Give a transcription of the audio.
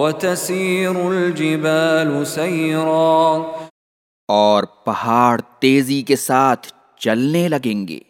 وتسير الجبال سيرا۔ اور پہاڑ تیزی کے ساتھ چلنے لگیں گے۔